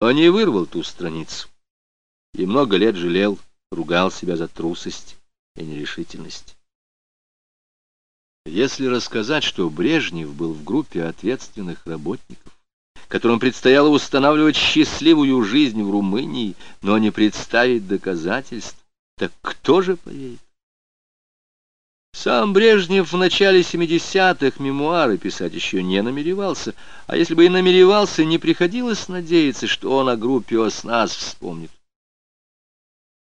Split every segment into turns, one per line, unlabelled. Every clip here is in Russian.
Он не вырвал ту страницу и много лет жалел, ругал себя за трусость и нерешительность. Если рассказать, что Брежнев был в группе ответственных работников, которым предстояло устанавливать счастливую жизнь в Румынии, но не представить доказательств, так кто же поверит? Сам Брежнев в начале 70-х мемуары писать еще не намеревался, а если бы и намеревался, не приходилось надеяться, что он о группе ОСНАС вспомнит.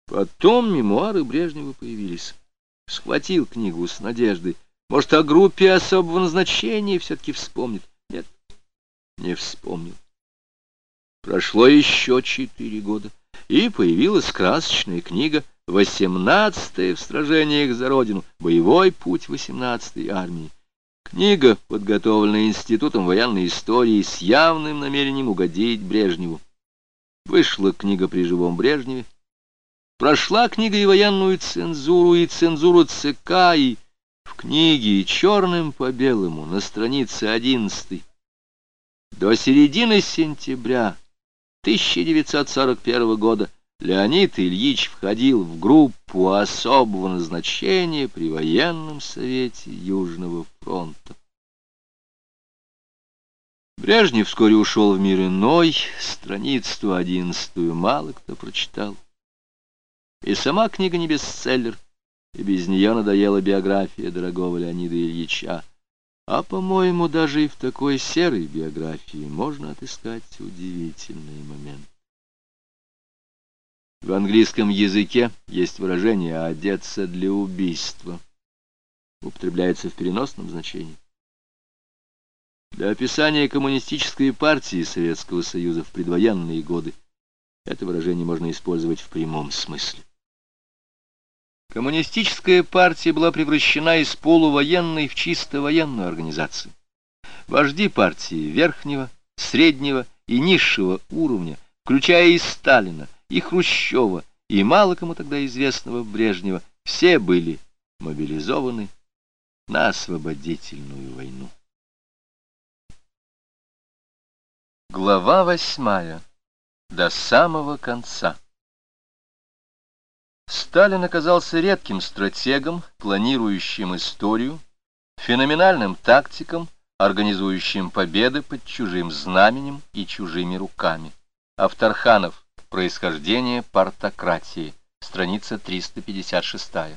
Потом мемуары Брежнева появились. Схватил книгу с надеждой. Может, о группе особого назначения все-таки вспомнит. Нет, не вспомнил. Прошло еще четыре года, и появилась красочная книга «Восемнадцатое в сражениях за Родину. Боевой путь восемнадцатой армии». Книга, подготовленная Институтом военной истории с явным намерением угодить Брежневу. Вышла книга при живом Брежневе. Прошла книга и военную цензуру, и цензуру ЦК, и в книге черным по белому на странице одиннадцатой до середины сентября 1941 года Леонид Ильич входил в группу особого назначения при военном совете Южного фронта. Брежнев вскоре ушел в мир иной, страницу одиннадцатую мало кто прочитал. И сама книга не бестселлер, и без нее надоела биография дорогого Леонида Ильича. А, по-моему, даже и в такой серой биографии можно отыскать удивительный момент. В английском языке есть выражение «одеться для убийства». Употребляется в переносном значении. Для описания коммунистической партии Советского Союза в предвоенные годы это выражение можно использовать в прямом смысле. Коммунистическая партия была превращена из полувоенной в чисто военную организацию. Вожди партии верхнего, среднего и низшего уровня, включая и Сталина, и Хрущева, и мало кому тогда известного Брежнева, все были мобилизованы на освободительную войну. Глава восьмая. До самого конца. Сталин оказался редким стратегом, планирующим историю, феноменальным тактиком, организующим победы под чужим знаменем и чужими руками. Авторханов. Происхождение партократии. Страница 356.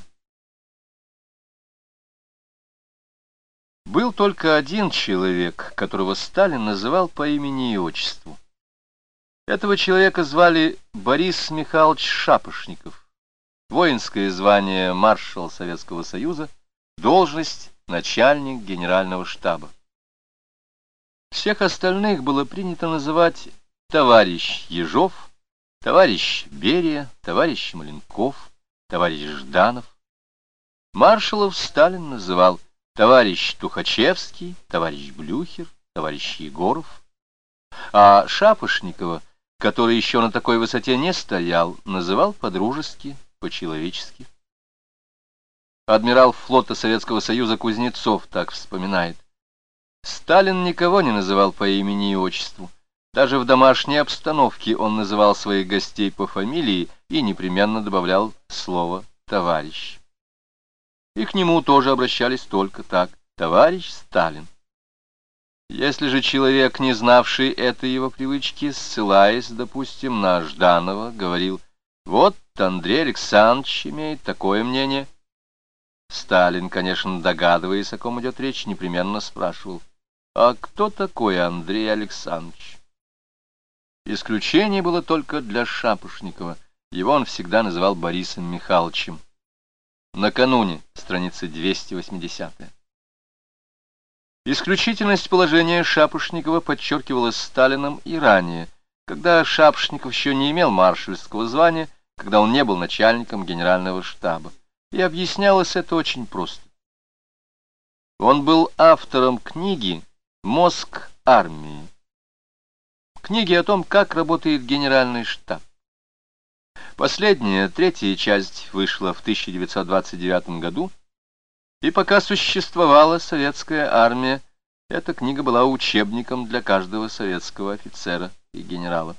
Был только один человек, которого Сталин называл по имени и отчеству. Этого человека звали Борис Михайлович Шапошников воинское звание маршал Советского Союза, должность начальник генерального штаба. Всех остальных было принято называть товарищ Ежов, товарищ Берия, товарищ Маленков, товарищ Жданов. Маршалов Сталин называл товарищ Тухачевский, товарищ Блюхер, товарищ Егоров. А Шапошникова, который еще на такой высоте не стоял, называл по-дружески по-человечески. Адмирал флота Советского Союза Кузнецов так вспоминает. Сталин никого не называл по имени и отчеству. Даже в домашней обстановке он называл своих гостей по фамилии и непременно добавлял слово «товарищ». И к нему тоже обращались только так «товарищ Сталин». Если же человек, не знавший этой его привычки, ссылаясь, допустим, на Жданова, говорил вот Андрей Александрович имеет такое мнение. Сталин, конечно, догадываясь, о ком идет речь, непременно спрашивал, а кто такой Андрей Александрович? Исключение было только для Шапошникова. Его он всегда называл Борисом Михайловичем. Накануне, страница 280 -я. Исключительность положения Шапошникова подчеркивалась Сталином и ранее, когда Шапошников еще не имел маршальского звания, когда он не был начальником генерального штаба. И объяснялось это очень просто. Он был автором книги «Мозг армии». Книги о том, как работает генеральный штаб. Последняя, третья часть вышла в 1929 году, и пока существовала советская армия, эта книга была учебником для каждого советского офицера и генерала.